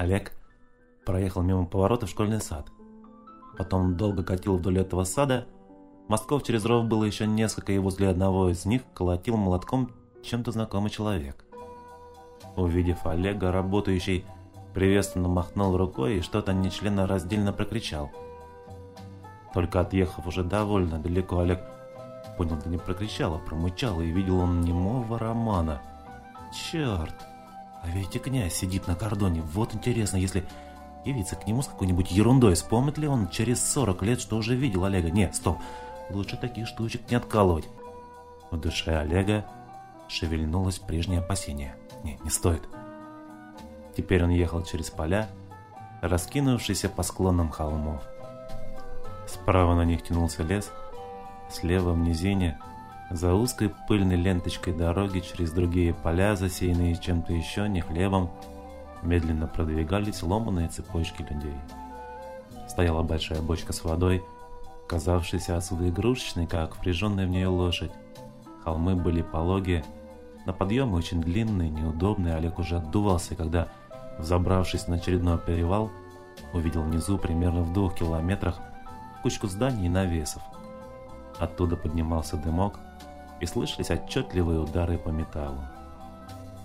Олег проехал мимо поворота в школьный сад. Потом долго катил вдоль этого сада. Мостков через ров было еще несколько, и возле одного из них колотил молотком чем-то знакомый человек. Увидев Олега, работающий, приветственно махнул рукой и что-то нечленораздельно прокричал. Только отъехав уже довольно далеко, Олег понял, да не прокричал, а промычал, и видел он немого Романа. Черт! А ведь и князь сидит на кордоне. Вот интересно, если явиться к нему с какой-нибудь ерундой, вспомнит ли он через 40 лет, что уже видел Олега? Нет, стоп, лучше таких штучек не откалывать. В душе Олега шевельнулось прежнее опасение. Не, не стоит. Теперь он ехал через поля, раскинувшиеся по склонам холмов. Справа на них тянулся лес, слева в низине, за узкой пыльной ленточкой дороги через другие поля, засеянные чем-то еще, не хлебом, медленно продвигались ломаные цепочки людей. Стояла большая бочка с водой, казавшаяся отсюда игрушечной, как впряженная в нее лошадь. Холмы были пологие, на подъемы очень длинные, неудобные. Олег уже отдувался, когда, взобравшись на очередной перевал, увидел внизу, примерно в двух километрах, кучку зданий и навесов. Оттуда поднимался дымок, и слышались отчетливые удары по металлу.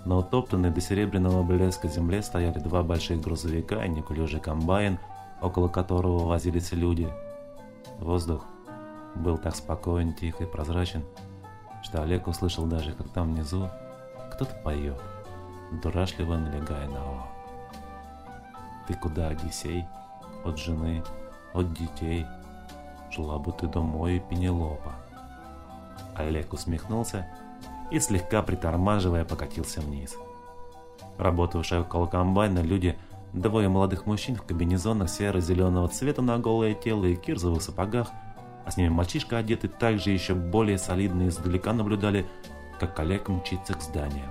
На утоптанной до серебряного блеска земле стояли два больших грузовика и неуклюжий комбайн, около которого возились люди. Воздух был так спокоен, тих и прозрачен, что Олег услышал даже, как там внизу кто-то поет, дурашливо налегая на «о». «Ты куда, Одиссей? От жены, от детей? Шла бы ты домой, Пенелопа». Олег усмехнулся и, слегка притормаживая, покатился вниз. Работавшие около комбайна люди, двое молодых мужчин в комбинезонах серо-зеленого цвета на голое тело и кирзовых сапогах, а с ними мальчишка, одетый также еще более солидно издалека наблюдали, как Олег мчится к зданию.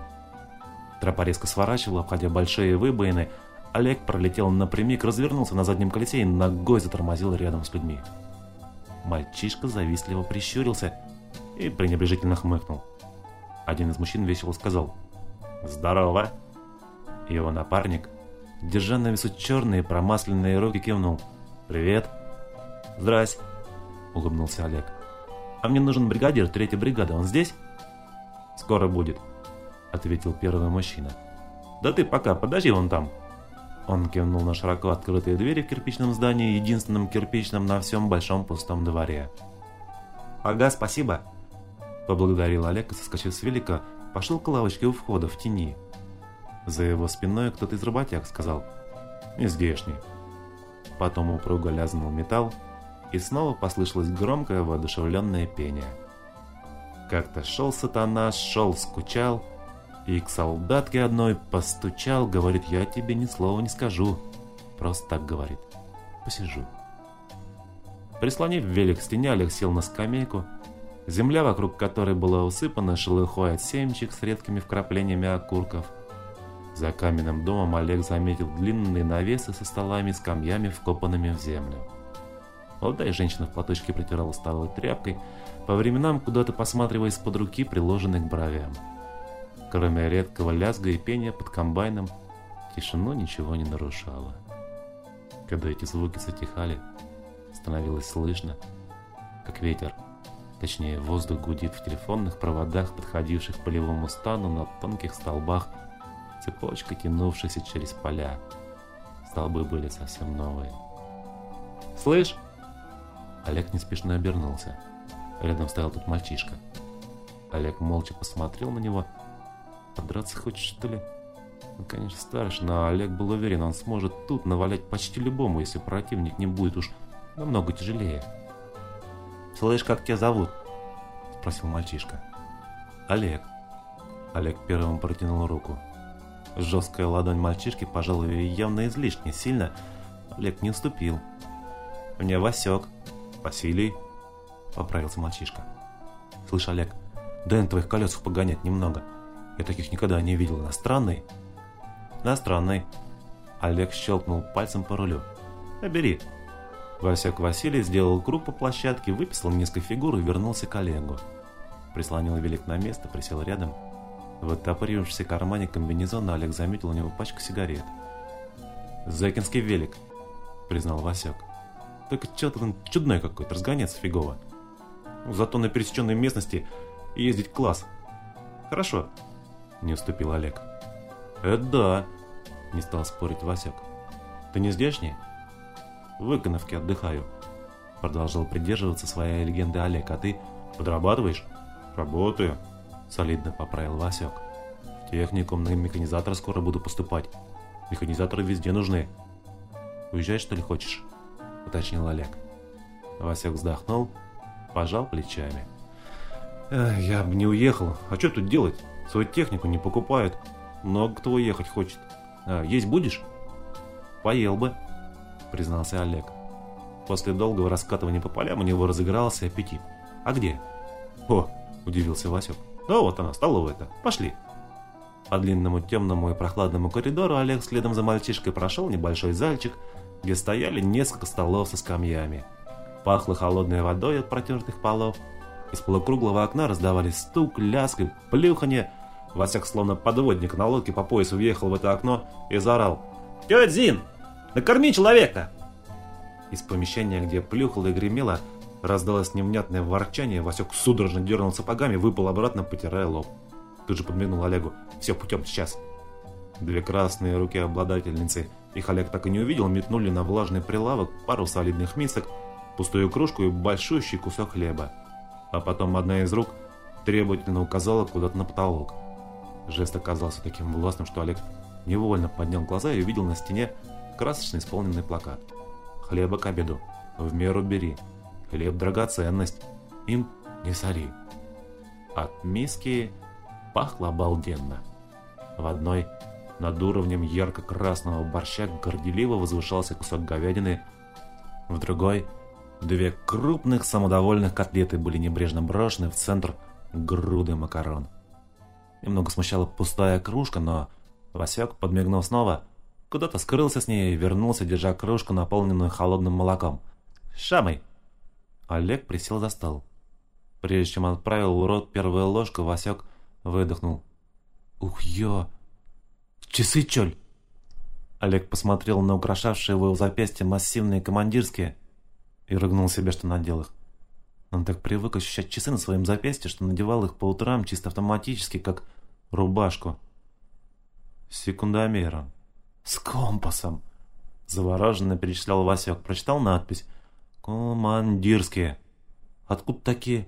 Тропа резко сворачивала, обходя большие выбоины. Олег пролетел напрямик, развернулся на заднем колесе и ногой затормозил рядом с людьми. Мальчишка завистливо прищурился и пренебрежительно хмыкнул. Один из мужчин весело сказал «Здорово!» Его напарник, держа на весу черные промасленные руки, кивнул «Привет!» «Здрась!» – улыбнулся Олег. «А мне нужен бригадир третьей бригады, он здесь?» «Скоро будет», – ответил первый мужчина. «Да ты пока, подожди вон там!» Он кивнул на широко открытые двери в кирпичном здании, единственном кирпичном на всем большом пустом дворе. «Ага, спасибо!» Поблагодарил Олег и, соскочив с велика, пошел к лавочке у входа в тени. За его спиной кто-то из работяг сказал «Не здешний». Потом упруго лязнул металл, и снова послышалось громкое воодушевленное пение. Как-то шел сатана, шел, скучал, и к солдатке одной постучал, говорит, я тебе ни слова не скажу. Просто так говорит. Посижу. Прислонив велик к стене, Олег сел на скамейку, Земля, вокруг которой была усыпана шелухой от семечек с редкими вкраплениями окурков. За каменным домом Олег заметил длинные навесы со столами и скамьями, вкопанными в землю. Молодая женщина в платочке протирала старой тряпкой, по временам куда-то посматривая из-под руки, приложенной к бровям. Кроме редкого лязга и пения под комбайном, тишину ничего не нарушало. Когда эти звуки затихали, становилось слышно, как ветер Точнее, воздух гудит в телефонных проводах, подходивших к полевому стану на тонких столбах, цепочка, тянувшаяся через поля. Столбы были совсем новые. «Слышь!» Олег неспешно обернулся. Рядом стоял тут мальчишка. Олег молча посмотрел на него. «Подраться хочешь, что ли?» Ну, конечно, старше, но Олег был уверен, он сможет тут навалять почти любому, если противник не будет уж намного тяжелее. «Слышь, как тебя зовут?» – спросил мальчишка. «Олег». Олег первым протянул руку. Жесткая ладонь мальчишки, пожалуй, явно излишне сильно. Олег не уступил. «Мне Васек». «Василий», – поправился мальчишка. «Слышь, Олег, дай на твоих колесах погонять немного. Я таких никогда не видел. Иностранный?» «Иностранный». Олег щелкнул пальцем по рулю. «Набери». Васек Василий сделал круг по площадке, выписал несколько фигур и вернулся к Олегу. Прислонил велик на место, присел рядом. В оттопырившемся кармане комбинезона Олег заметил у него пачку сигарет. «Зэкинский велик», — признал Васек. «Только что-то он чудной какой-то, разгоняться фигово. Зато на пересеченной местности ездить класс. Хорошо», — не уступил Олег. «Это да», — не стал спорить Васек. «Ты не здешний?» «В Иконовке отдыхаю», — продолжал придерживаться своей легенды Олег. «А ты подрабатываешь?» «Работаю», — солидно поправил Васек. «В техникум на механизатора скоро буду поступать. Механизаторы везде нужны». «Уезжать, что ли, хочешь?» — уточнил Олег. Васек вздохнул, пожал плечами. «Я бы не уехал. А что тут делать? Свою технику не покупают. Много кто уехать хочет. А, есть будешь?» «Поел бы», — признался Олег. После долгого раскатывания по полям у него разыгрался аппетит. «А где?» «О!» – удивился Васек. «Да вот она, столовая-то. Пошли!» По длинному темному и прохладному коридору Олег следом за мальчишкой прошел небольшой зальчик, где стояли несколько столов со скамьями. Пахло холодной водой от протертых полов. Из полукруглого окна раздавались стук, ляск и плюханье. Васек, словно подводник на лодке по поясу, въехал в это окно и заорал. «Тетя Зин, накорми человека!» Из помещения, где плюхало и гремело, Раздалось невнятное ворчание, Васек судорожно дернул сапогами, выпал обратно, потирая лоб. Тут же подмигнул Олегу. «Все, путем, сейчас!» Две красные руки обладательницы, их Олег так и не увидел, метнули на влажный прилавок пару солидных мисок, пустую кружку и большущий кусок хлеба. А потом одна из рук требовательно указала куда-то на потолок. Жест оказался таким властным, что Олег невольно поднял глаза и увидел на стене красочно исполненный плакат. «Хлеба к обеду. В меру бери. Хлеб – драгоценность, им не соли. От миски пахло обалденно. В одной над уровнем ярко-красного борща горделиво возвышался кусок говядины, в другой две крупных самодовольных котлеты были небрежно брошены в центр груды макарон. Немного смущала пустая кружка, но Васек, подмигнув снова, куда-то скрылся с ней и вернулся, держа кружку, наполненную холодным молоком. «Шамой!» Олег присел за стол. Прежде чем отправил в рот первую ложку, Васек выдохнул. «Ух, ё! Часы, чёль!» Олег посмотрел на украшавшие его запястья массивные командирские и рыгнул себе, что надел их. Он так привык ощущать часы на своем запястье, что надевал их по утрам чисто автоматически, как рубашку. С секундомером. С компасом. Завороженно перечислял Васек. Прочитал надпись «Командирские». Откуда такие?»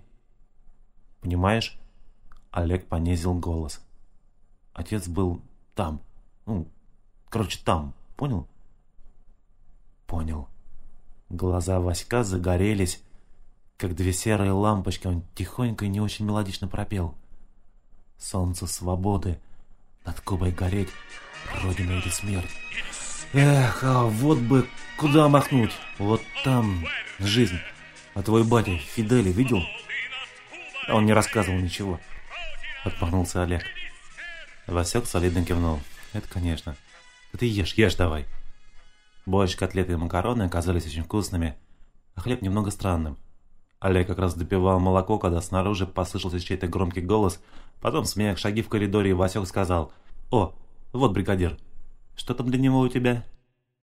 «Понимаешь?» Олег понизил голос. Отец был там. Ну, короче, там. Понял? Понял. Глаза Васька загорелись, как две серые лампочки. Он тихонько и не очень мелодично пропел. Солнце свободы над Кубой гореть, Родина или смерть. Эх, а вот бы куда махнуть. Вот там жизнь. А твой батя Фидели видел? А он не рассказывал ничего. Отмахнулся Олег. Васек солидно кивнул. Это конечно. Ты ешь, ешь давай. Борщ, котлеты и макароны оказались очень вкусными, а хлеб немного странным. Олег как раз допивал молоко, когда снаружи послышался чей-то громкий голос, потом смех, шаги в коридоре, и Васек сказал «О, вот бригадир, что там для него у тебя?»